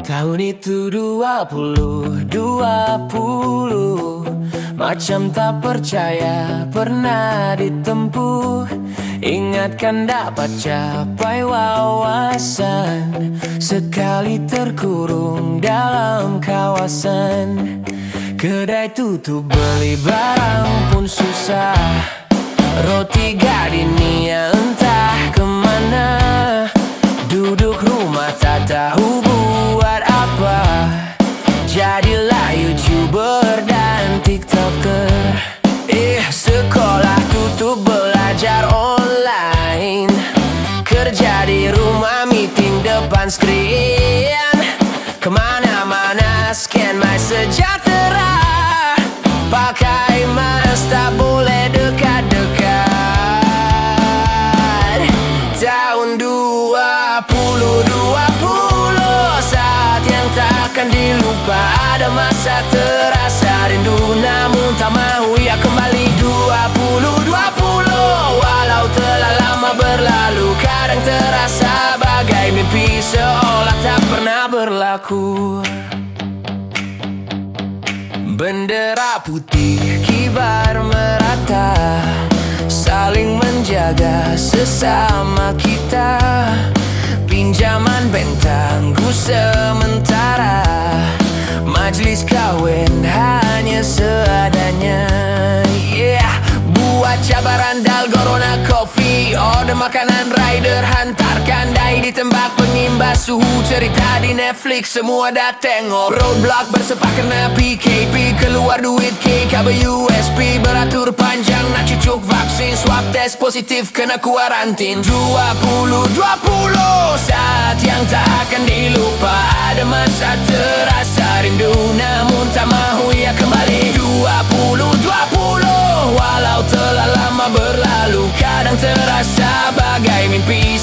Tahun itu dua puluh, dua puluh. Macam tak percaya pernah ditempuh. Ingatkan dapat capai wawasan Sekali terkurung dalam kawasan. Kedai tutup beli barang pun susah. Roti gak dinia entah ke mana. Duduk rumah tak tahu buat apa? Jadilah youtuber dan tiktoker. Eh sekolah tutup belajar online. Kerja di rumah meeting depan screen Ada masa terasa rindu Namun tak mahu ya kembali. 2020 Walau telah lama berlalu. Kadang terasa bagai mimpi Seolah tak pernah berlaku. Bendera putih kibar merata Saling menjaga sesama kita. Pinjaman bentangku sementara Majlis kawin hanya seadanya kopi Order makanan rider Hantarkan dai ditembak pengimbas Suhu. Cerita di Netflix Semua dah tengok. Roadblock bersepak kena PKP Keluar duit KKB-USB Beratur panjang nak cucuk vaksin. Swab test positif kena kuarantin. 2020 Saat yang tak akan dilupa Ada masa terasa rindu. Namun tak mahu ya kembali. 2020 Walau telah lama berlalu Kadang terasa bagai mimpi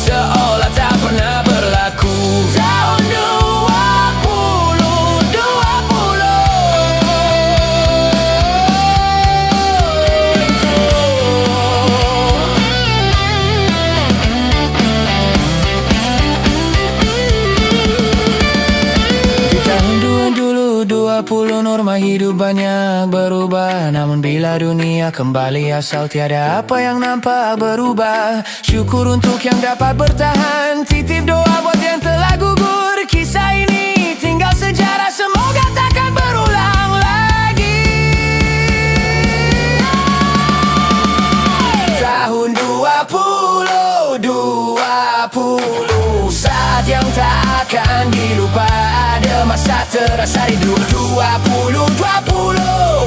2020 norma hidup banyak berubah. Namun bila dunia kembali asal tiada apa yang nampak berubah. Syukur untuk yang dapat bertahan. Titip doa buat yang telah gugur. Kisah ini tinggal sejarah. Semoga takkan berulang lagi. Tahun 2020 Saat yang tak akan dilupa Ada masa terasa rindu 2020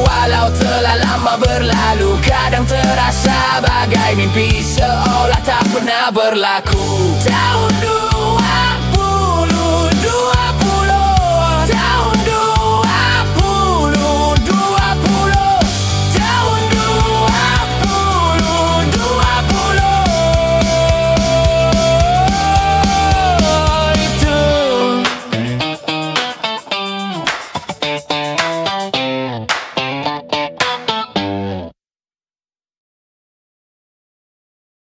Walau telah lama berlalu Kadang terasa bagai mimpi Seolah tak pernah berlaku. 2020